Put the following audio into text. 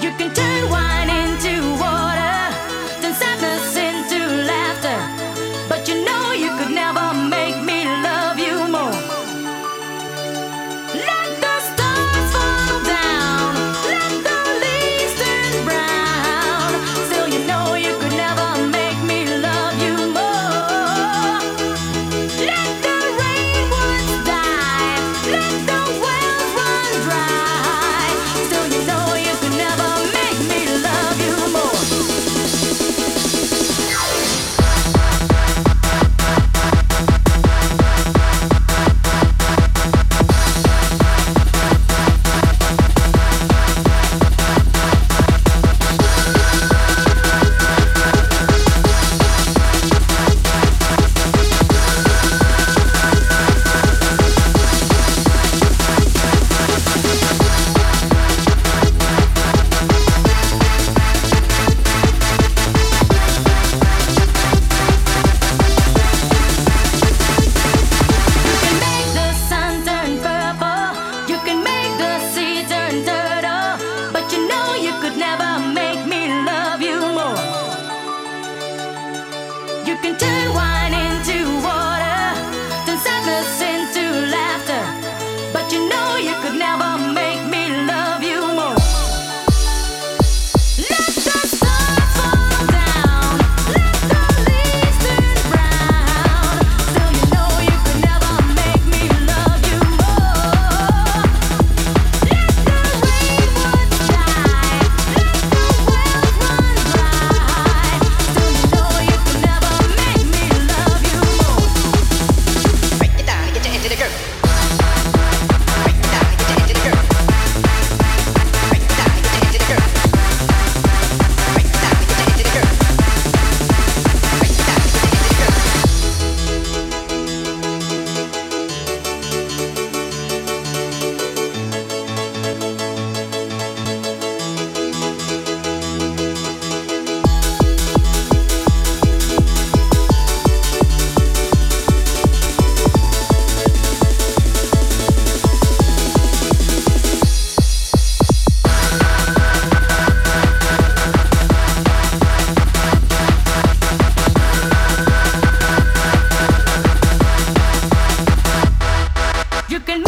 You can tell. You can do what yo